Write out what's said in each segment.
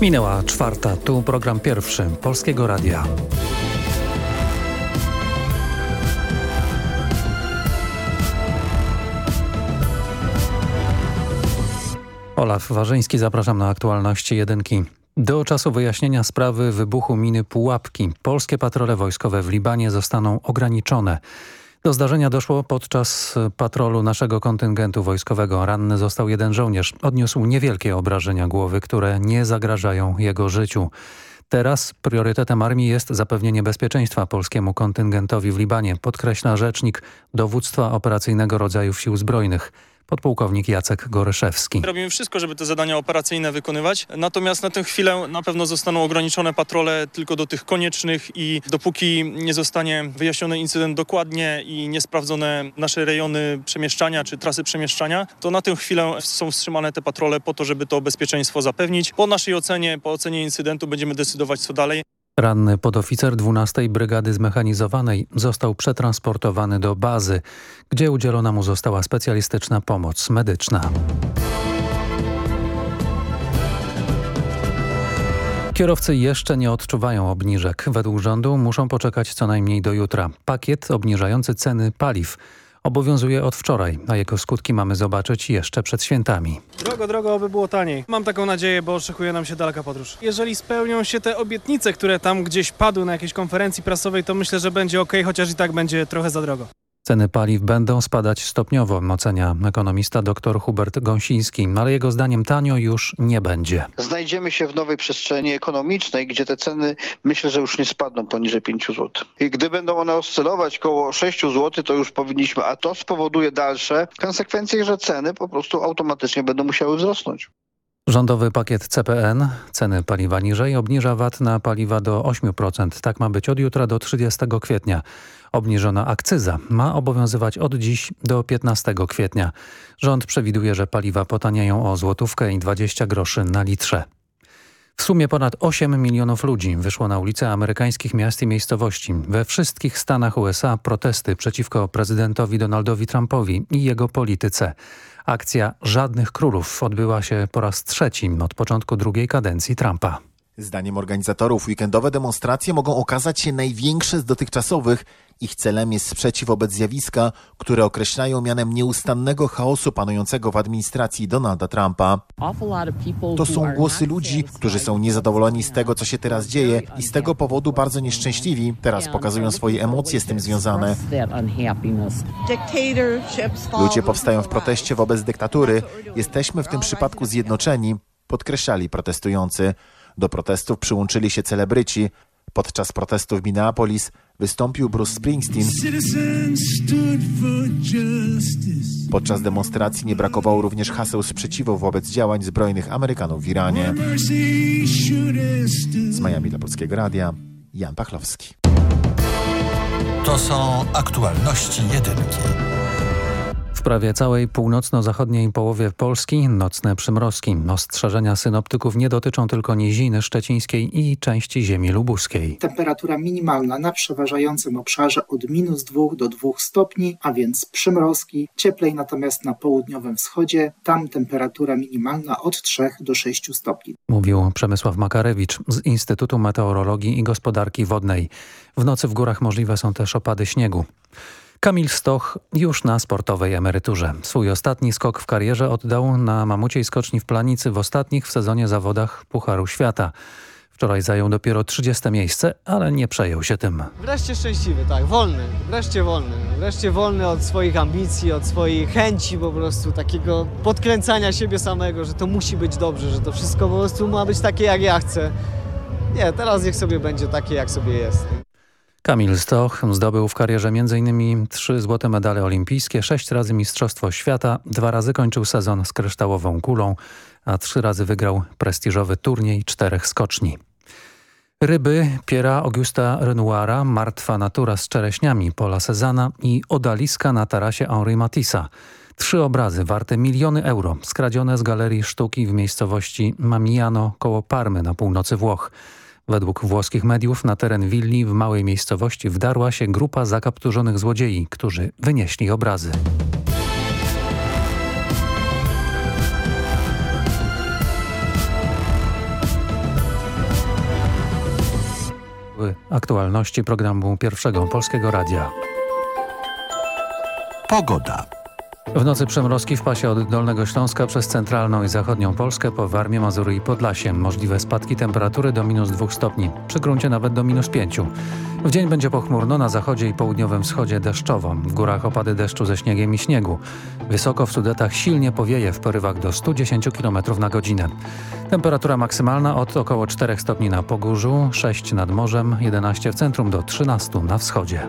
Minęła czwarta, tu program pierwszy Polskiego Radia. Olaf Warzyński, zapraszam na aktualności jedynki. Do czasu wyjaśnienia sprawy wybuchu miny Pułapki polskie patrole wojskowe w Libanie zostaną ograniczone. Do zdarzenia doszło podczas patrolu naszego kontyngentu wojskowego. Ranny został jeden żołnierz. Odniósł niewielkie obrażenia głowy, które nie zagrażają jego życiu. Teraz priorytetem armii jest zapewnienie bezpieczeństwa polskiemu kontyngentowi w Libanie, podkreśla rzecznik dowództwa operacyjnego rodzajów sił zbrojnych podpułkownik Jacek Goryszewski. Robimy wszystko, żeby te zadania operacyjne wykonywać, natomiast na tę chwilę na pewno zostaną ograniczone patrole tylko do tych koniecznych i dopóki nie zostanie wyjaśniony incydent dokładnie i nie sprawdzone nasze rejony przemieszczania czy trasy przemieszczania, to na tę chwilę są wstrzymane te patrole po to, żeby to bezpieczeństwo zapewnić. Po naszej ocenie, po ocenie incydentu będziemy decydować co dalej. Ranny podoficer 12 Brygady Zmechanizowanej został przetransportowany do bazy, gdzie udzielona mu została specjalistyczna pomoc medyczna. Kierowcy jeszcze nie odczuwają obniżek. Według rządu muszą poczekać co najmniej do jutra. Pakiet obniżający ceny paliw obowiązuje od wczoraj, a jego skutki mamy zobaczyć jeszcze przed świętami. Drogo, drogo, aby było taniej. Mam taką nadzieję, bo oczekuje nam się daleka podróż. Jeżeli spełnią się te obietnice, które tam gdzieś padły na jakiejś konferencji prasowej, to myślę, że będzie ok, chociaż i tak będzie trochę za drogo. Ceny paliw będą spadać stopniowo, ocenia ekonomista dr Hubert Gąsiński, ale jego zdaniem tanio już nie będzie. Znajdziemy się w nowej przestrzeni ekonomicznej, gdzie te ceny myślę, że już nie spadną poniżej 5 zł. I gdy będą one oscylować koło 6 zł, to już powinniśmy, a to spowoduje dalsze konsekwencje, że ceny po prostu automatycznie będą musiały wzrosnąć. Rządowy pakiet CPN, ceny paliwa niżej, obniża VAT na paliwa do 8%. Tak ma być od jutra do 30 kwietnia. Obniżona akcyza ma obowiązywać od dziś do 15 kwietnia. Rząd przewiduje, że paliwa potaniają o złotówkę i 20 groszy na litrze. W sumie ponad 8 milionów ludzi wyszło na ulice amerykańskich miast i miejscowości. We wszystkich stanach USA protesty przeciwko prezydentowi Donaldowi Trumpowi i jego polityce. Akcja Żadnych Królów odbyła się po raz trzeci od początku drugiej kadencji Trumpa. Zdaniem organizatorów weekendowe demonstracje mogą okazać się największe z dotychczasowych. Ich celem jest sprzeciw wobec zjawiska, które określają mianem nieustannego chaosu panującego w administracji Donalda Trumpa. To są głosy ludzi, którzy są niezadowoleni z tego, co się teraz dzieje i z tego powodu bardzo nieszczęśliwi. Teraz pokazują swoje emocje z tym związane. Ludzie powstają w proteście wobec dyktatury. Jesteśmy w tym przypadku zjednoczeni, podkreślali protestujący. Do protestów przyłączyli się celebryci. Podczas protestów w Minneapolis wystąpił Bruce Springsteen. Podczas demonstracji nie brakowało również haseł sprzeciwu wobec działań zbrojnych Amerykanów w Iranie. Z Miami dla Polskiego Radia, Jan Pachlowski. To są aktualności jedynki. Prawie całej północno-zachodniej połowie Polski nocne przymrozki. Ostrzeżenia synoptyków nie dotyczą tylko niziny szczecińskiej i części ziemi lubuskiej. Temperatura minimalna na przeważającym obszarze od minus 2 do 2 stopni, a więc przymrozki. Cieplej natomiast na południowym wschodzie. Tam temperatura minimalna od 3 do 6 stopni. Mówił Przemysław Makarewicz z Instytutu Meteorologii i Gospodarki Wodnej. W nocy w górach możliwe są też opady śniegu. Kamil Stoch już na sportowej emeryturze. Swój ostatni skok w karierze oddał na mamuciej skoczni w Planicy w ostatnich w sezonie zawodach Pucharu Świata. Wczoraj zajął dopiero 30 miejsce, ale nie przejął się tym. Wreszcie szczęśliwy, tak, wolny, wreszcie wolny. Wreszcie wolny od swoich ambicji, od swojej chęci po prostu, takiego podkręcania siebie samego, że to musi być dobrze, że to wszystko po prostu ma być takie jak ja chcę. Nie, teraz niech sobie będzie takie jak sobie jest. Kamil Stoch zdobył w karierze m.in. trzy złote medale olimpijskie, sześć razy Mistrzostwo Świata, dwa razy kończył sezon z kryształową kulą, a trzy razy wygrał prestiżowy turniej czterech skoczni. Ryby Piera Augusta Renoira, Martwa natura z czereśniami Pola Cezana i Odaliska na tarasie Henri Matissa. Trzy obrazy warte miliony euro, skradzione z galerii sztuki w miejscowości Mamiano koło Parmy na północy Włoch. Według włoskich mediów na teren willi w małej miejscowości wdarła się grupa zakapturzonych złodziei, którzy wynieśli obrazy. Aktualności programu Pierwszego Polskiego Radia. Pogoda. W nocy przemrozki w pasie od Dolnego Śląska przez centralną i zachodnią Polskę po Warmię, Mazury i Podlasie. Możliwe spadki temperatury do minus 2 stopni, przy gruncie nawet do minus 5. W dzień będzie pochmurno, na zachodzie i południowym wschodzie deszczowo. W górach opady deszczu ze śniegiem i śniegu. Wysoko w Sudetach silnie powieje w porywach do 110 km na godzinę. Temperatura maksymalna od około 4 stopni na Pogórzu, 6 nad morzem, 11 w centrum do 13 na wschodzie.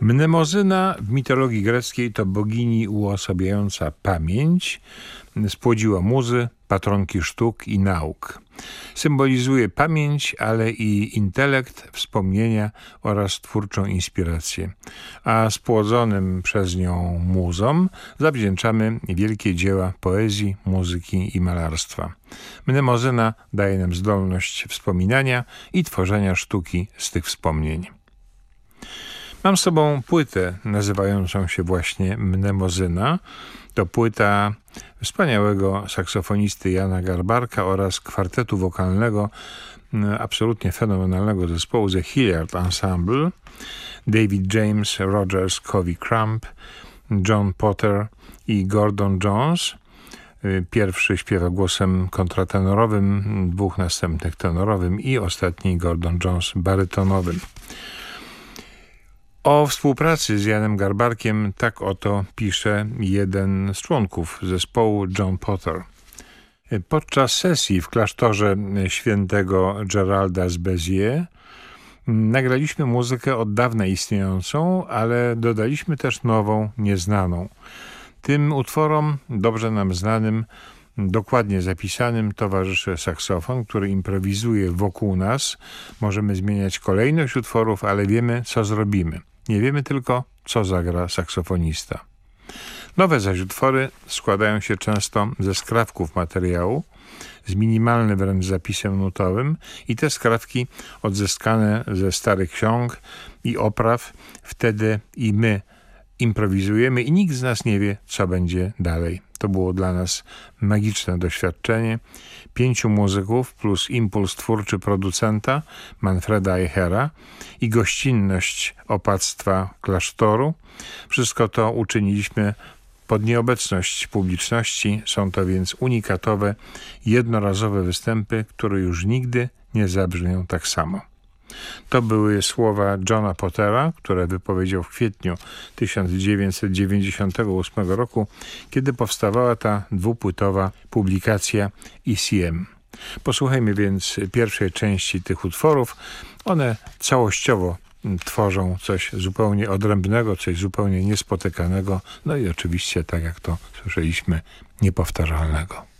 Mnemozyna w mitologii greckiej to bogini uosabiająca pamięć, spłodziła muzy, patronki sztuk i nauk. Symbolizuje pamięć, ale i intelekt, wspomnienia oraz twórczą inspirację. A spłodzonym przez nią muzom zawdzięczamy wielkie dzieła poezji, muzyki i malarstwa. Mnemozyna daje nam zdolność wspominania i tworzenia sztuki z tych wspomnień. Mam z sobą płytę nazywającą się właśnie Mnemozyna. To płyta wspaniałego saksofonisty Jana Garbarka oraz kwartetu wokalnego absolutnie fenomenalnego zespołu The Hilliard Ensemble. David James, Rogers, Covey Crump, John Potter i Gordon Jones. Y, Pierwszy śpiewa głosem kontratenorowym, dwóch następnych tenorowym i ostatni Gordon Jones barytonowym. O współpracy z Janem Garbarkiem tak oto pisze jeden z członków zespołu, John Potter. Podczas sesji w klasztorze świętego Geralda z Béziers nagraliśmy muzykę od dawna istniejącą, ale dodaliśmy też nową, nieznaną. Tym utworom, dobrze nam znanym, dokładnie zapisanym towarzyszy saksofon, który improwizuje wokół nas. Możemy zmieniać kolejność utworów, ale wiemy, co zrobimy. Nie wiemy tylko, co zagra saksofonista. Nowe zaś utwory składają się często ze skrawków materiału, z minimalnym wręcz zapisem nutowym i te skrawki odzyskane ze starych ksiąg i opraw, wtedy i my improwizujemy i nikt z nas nie wie, co będzie dalej. To było dla nas magiczne doświadczenie. Pięciu muzyków plus impuls twórczy producenta Manfreda Eichera i gościnność opactwa klasztoru. Wszystko to uczyniliśmy pod nieobecność publiczności. Są to więc unikatowe, jednorazowe występy, które już nigdy nie zabrzmią tak samo. To były słowa Johna Pottera, które wypowiedział w kwietniu 1998 roku, kiedy powstawała ta dwupłytowa publikacja ECM. Posłuchajmy więc pierwszej części tych utworów. One całościowo tworzą coś zupełnie odrębnego, coś zupełnie niespotykanego, no i oczywiście, tak jak to słyszeliśmy, niepowtarzalnego.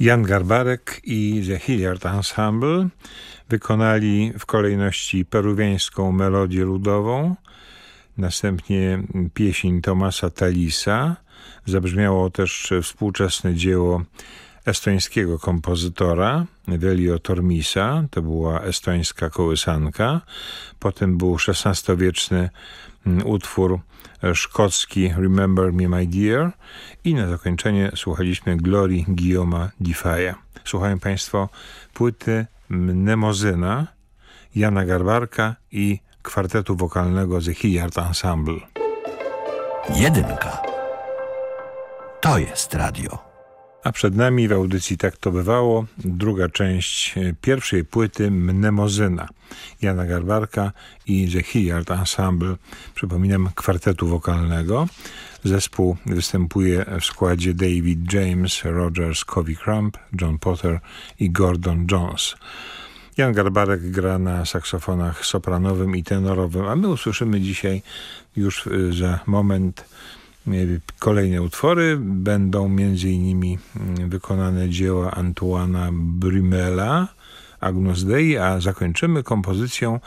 Jan Garbarek i The Hilliard Ensemble wykonali w kolejności peruwiańską melodię ludową, następnie pieśń Tomasa Talisa. Zabrzmiało też współczesne dzieło estońskiego kompozytora Velio Tormisa, to była estońska kołysanka. Potem był XVI-wieczny utwór szkocki Remember Me My Dear i na zakończenie słuchaliśmy Glory Guillaume'a Diffaya. Słuchają Państwo płyty Mnemozyna, Jana Garbarka i kwartetu wokalnego The Hilliard Ensemble. Jedynka. To jest radio. A przed nami w audycji Tak to bywało druga część pierwszej płyty Mnemozyna Jana Garbarka i The Hilliard Ensemble, przypominam, kwartetu wokalnego. Zespół występuje w składzie David James, Rogers, Covey Crump, John Potter i Gordon Jones. Jan Garbarek gra na saksofonach sopranowym i tenorowym, a my usłyszymy dzisiaj już za moment Kolejne utwory będą m.in. wykonane dzieła Antoana Brumela, Agnus Dei, a zakończymy kompozycją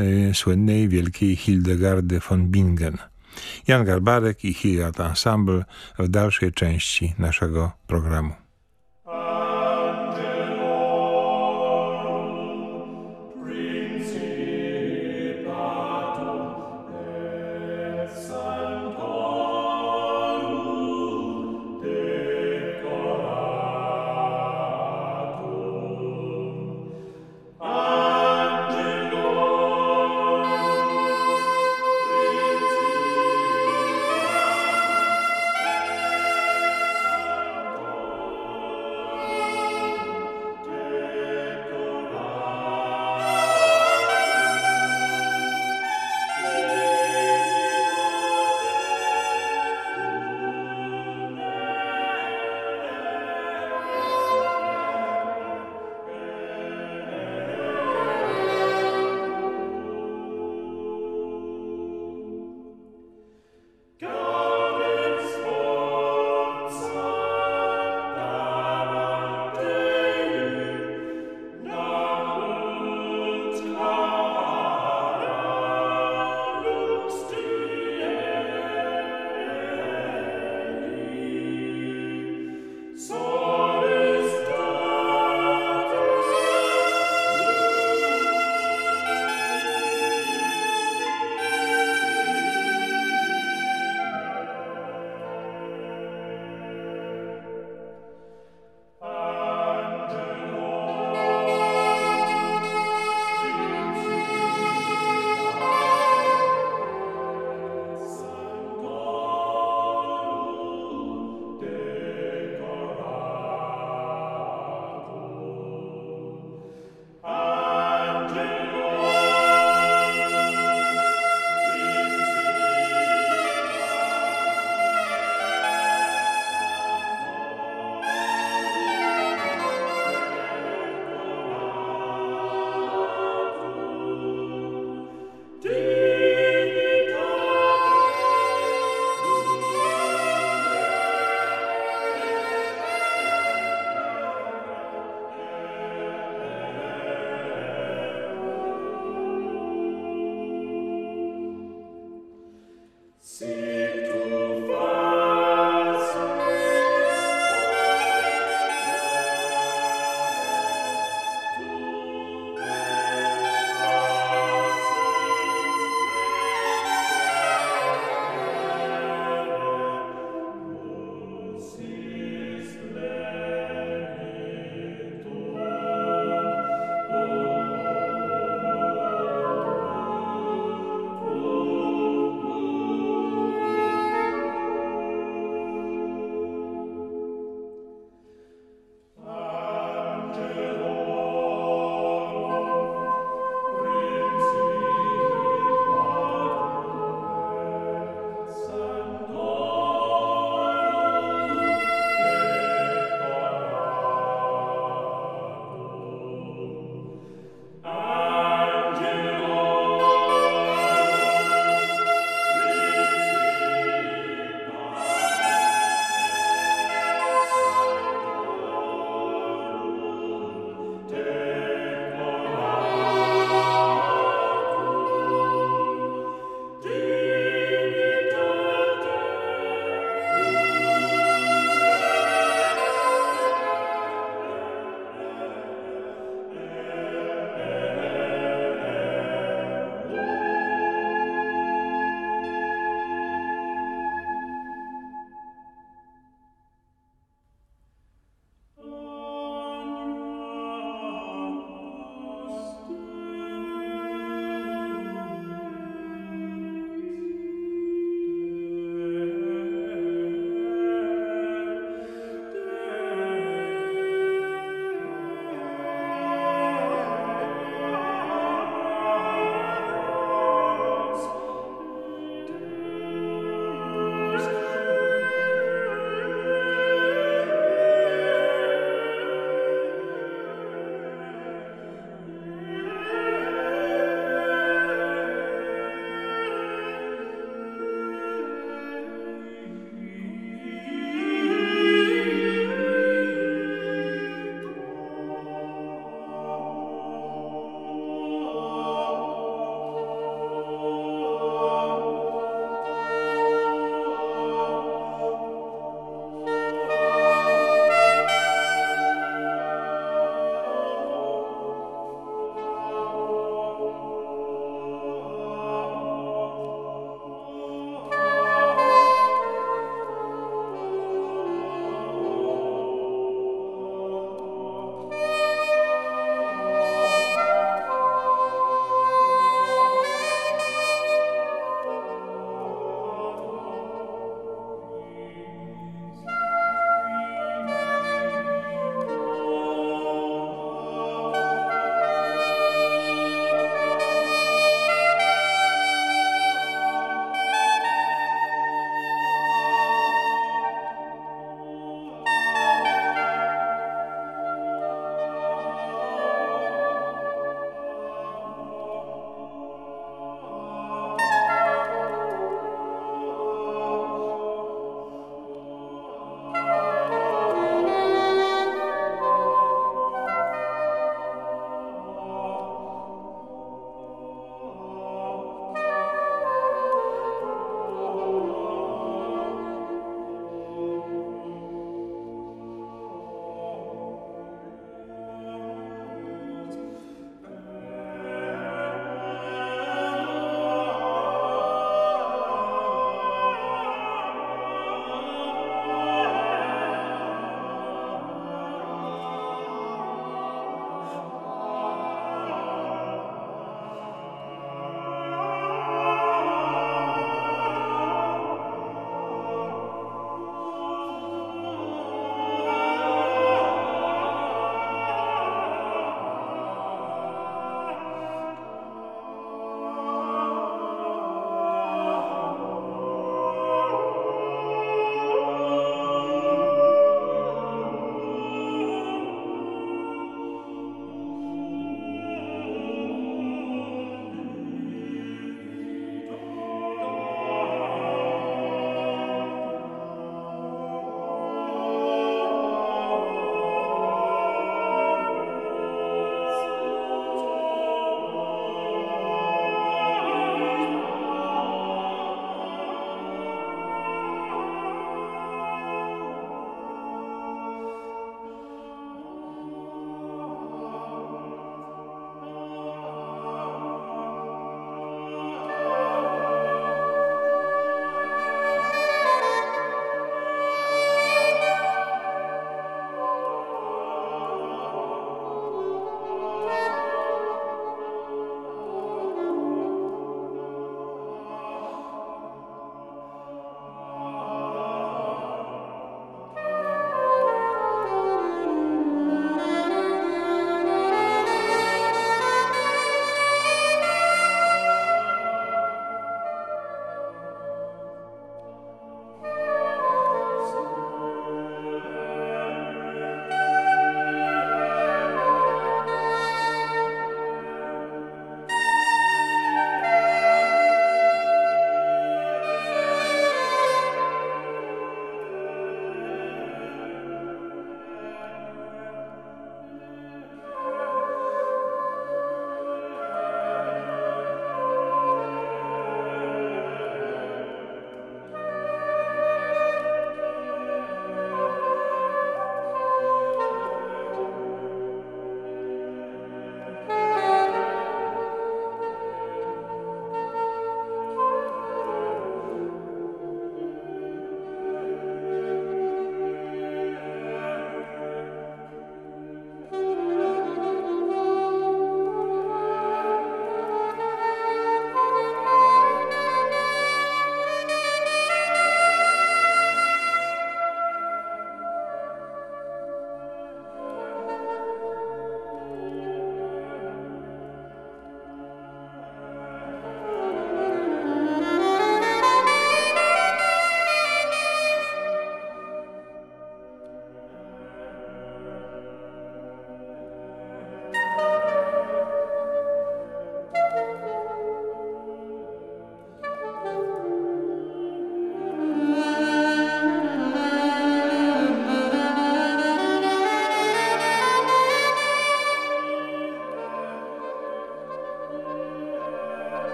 y, słynnej wielkiej Hildegardy von Bingen. Jan Garbarek i Hilliard Ensemble w dalszej części naszego programu.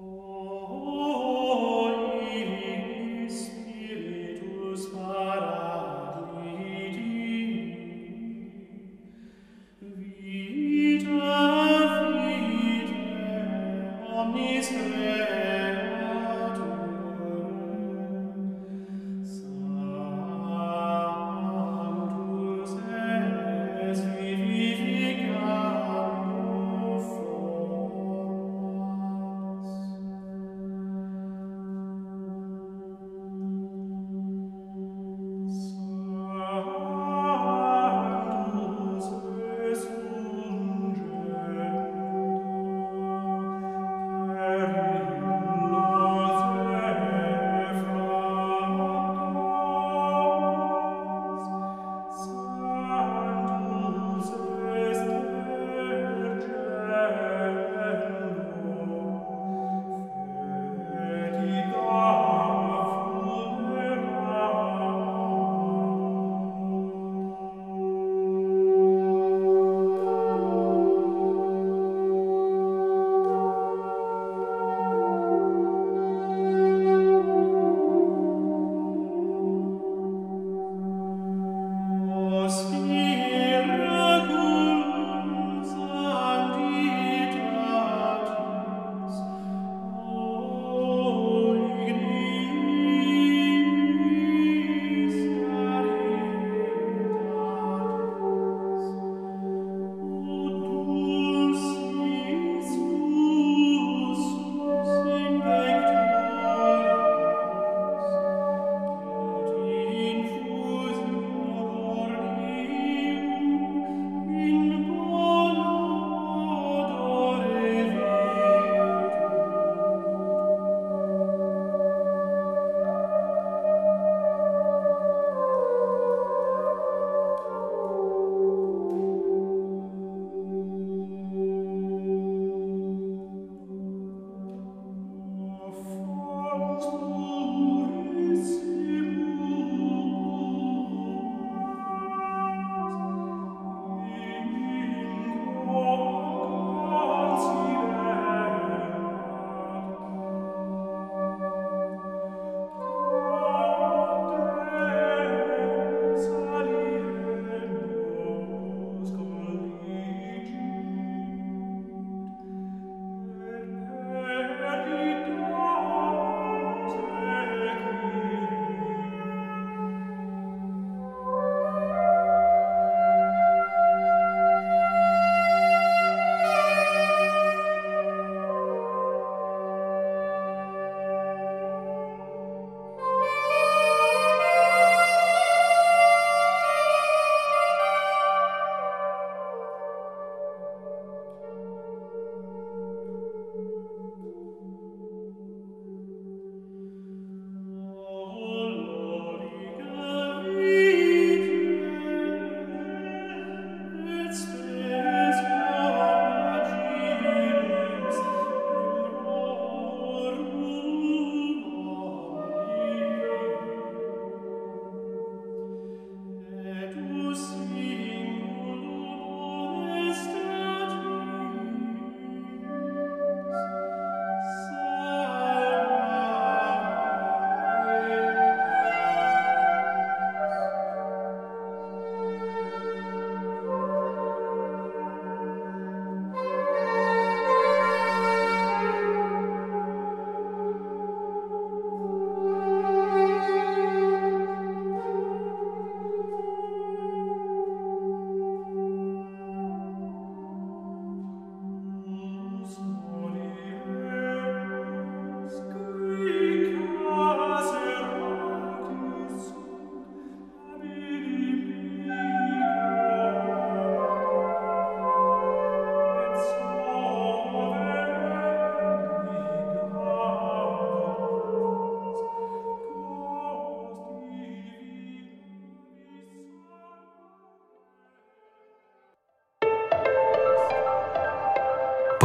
Oh.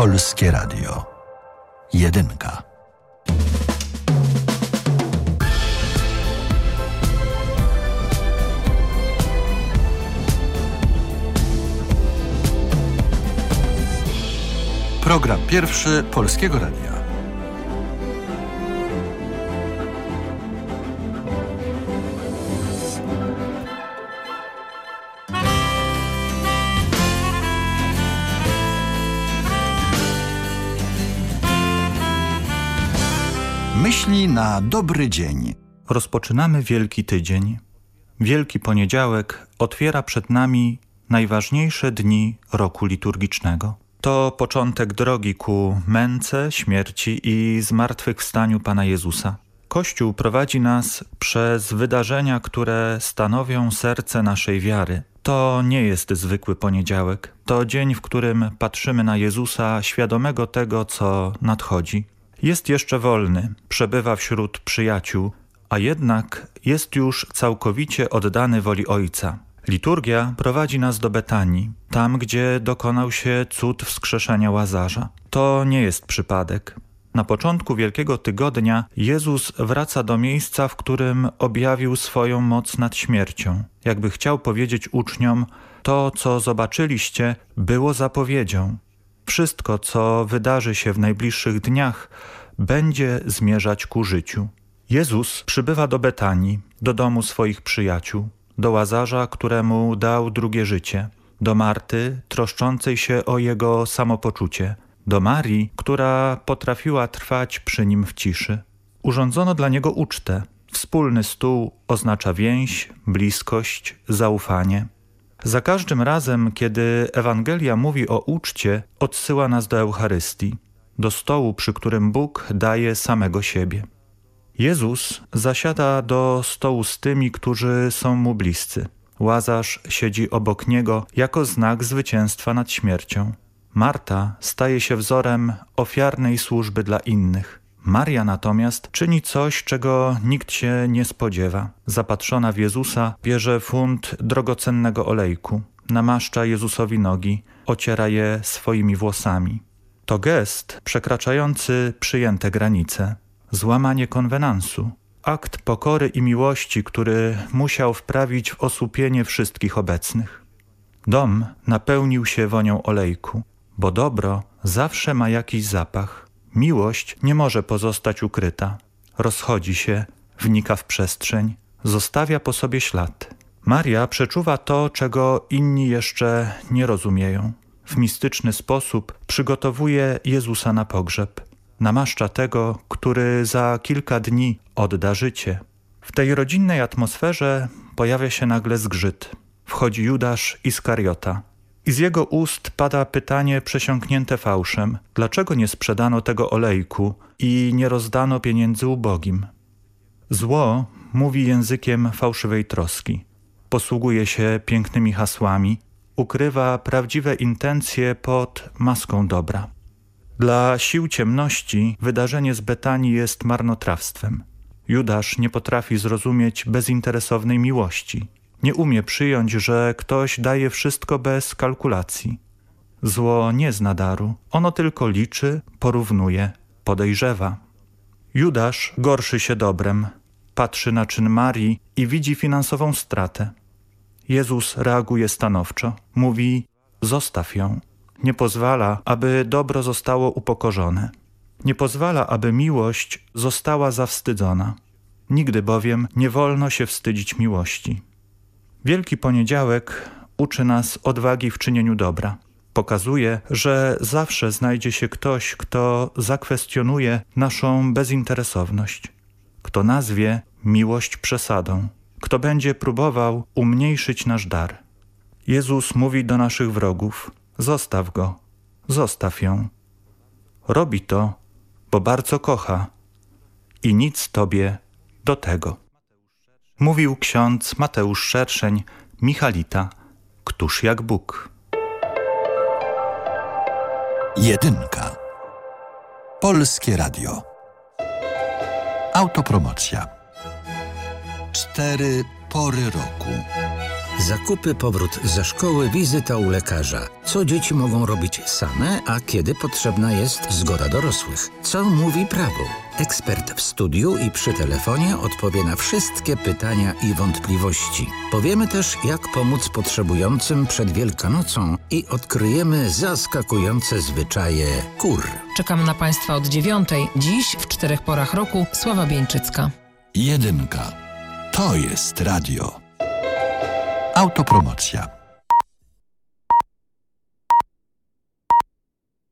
Polskie Radio. Jedynka. Program pierwszy Polskiego Radia. Myśli na dobry dzień. Rozpoczynamy Wielki Tydzień. Wielki Poniedziałek otwiera przed nami najważniejsze dni roku liturgicznego. To początek drogi ku męce, śmierci i zmartwychwstaniu Pana Jezusa. Kościół prowadzi nas przez wydarzenia, które stanowią serce naszej wiary. To nie jest zwykły poniedziałek. To dzień, w którym patrzymy na Jezusa świadomego tego, co nadchodzi. Jest jeszcze wolny, przebywa wśród przyjaciół, a jednak jest już całkowicie oddany woli Ojca. Liturgia prowadzi nas do Betanii, tam gdzie dokonał się cud wskrzeszenia Łazarza. To nie jest przypadek. Na początku Wielkiego Tygodnia Jezus wraca do miejsca, w którym objawił swoją moc nad śmiercią. Jakby chciał powiedzieć uczniom, to co zobaczyliście było zapowiedzią. Wszystko, co wydarzy się w najbliższych dniach, będzie zmierzać ku życiu. Jezus przybywa do Betanii, do domu swoich przyjaciół do Łazarza, któremu dał drugie życie, do Marty, troszczącej się o jego samopoczucie, do Marii, która potrafiła trwać przy nim w ciszy. Urządzono dla niego ucztę. Wspólny stół oznacza więź, bliskość, zaufanie. Za każdym razem, kiedy Ewangelia mówi o uczcie, odsyła nas do Eucharystii, do stołu, przy którym Bóg daje samego siebie. Jezus zasiada do stołu z tymi, którzy są mu bliscy. Łazarz siedzi obok niego jako znak zwycięstwa nad śmiercią. Marta staje się wzorem ofiarnej służby dla innych. Maria natomiast czyni coś, czego nikt się nie spodziewa. Zapatrzona w Jezusa bierze funt drogocennego olejku, namaszcza Jezusowi nogi, ociera je swoimi włosami. To gest przekraczający przyjęte granice złamanie konwenansu, akt pokory i miłości, który musiał wprawić w osłupienie wszystkich obecnych. Dom napełnił się wonią olejku, bo dobro zawsze ma jakiś zapach. Miłość nie może pozostać ukryta. Rozchodzi się, wnika w przestrzeń, zostawia po sobie ślad. Maria przeczuwa to, czego inni jeszcze nie rozumieją. W mistyczny sposób przygotowuje Jezusa na pogrzeb namaszcza tego, który za kilka dni odda życie. W tej rodzinnej atmosferze pojawia się nagle zgrzyt. Wchodzi Judasz Iskariota. I z jego ust pada pytanie przesiąknięte fałszem. Dlaczego nie sprzedano tego olejku i nie rozdano pieniędzy ubogim? Zło mówi językiem fałszywej troski. Posługuje się pięknymi hasłami, ukrywa prawdziwe intencje pod maską dobra. Dla sił ciemności wydarzenie z Betanii jest marnotrawstwem. Judasz nie potrafi zrozumieć bezinteresownej miłości. Nie umie przyjąć, że ktoś daje wszystko bez kalkulacji. Zło nie zna daru. Ono tylko liczy, porównuje, podejrzewa. Judasz gorszy się dobrem. Patrzy na czyn Marii i widzi finansową stratę. Jezus reaguje stanowczo. Mówi, zostaw ją nie pozwala, aby dobro zostało upokorzone. Nie pozwala, aby miłość została zawstydzona. Nigdy bowiem nie wolno się wstydzić miłości. Wielki Poniedziałek uczy nas odwagi w czynieniu dobra. Pokazuje, że zawsze znajdzie się ktoś, kto zakwestionuje naszą bezinteresowność. Kto nazwie miłość przesadą. Kto będzie próbował umniejszyć nasz dar. Jezus mówi do naszych wrogów – Zostaw go, zostaw ją. Robi to, bo bardzo kocha i nic tobie do tego. Mówił ksiądz Mateusz Szerszeń, Michalita, któż jak Bóg. Jedynka. Polskie Radio. Autopromocja. Cztery pory roku. Zakupy, powrót ze szkoły, wizyta u lekarza. Co dzieci mogą robić same, a kiedy potrzebna jest zgoda dorosłych? Co mówi prawo? Ekspert w studiu i przy telefonie odpowie na wszystkie pytania i wątpliwości. Powiemy też, jak pomóc potrzebującym przed Wielkanocą i odkryjemy zaskakujące zwyczaje kur. Czekam na Państwa od dziewiątej. Dziś w czterech porach roku Sława Bieńczycka. Jedynka. To jest radio. Autopromocja.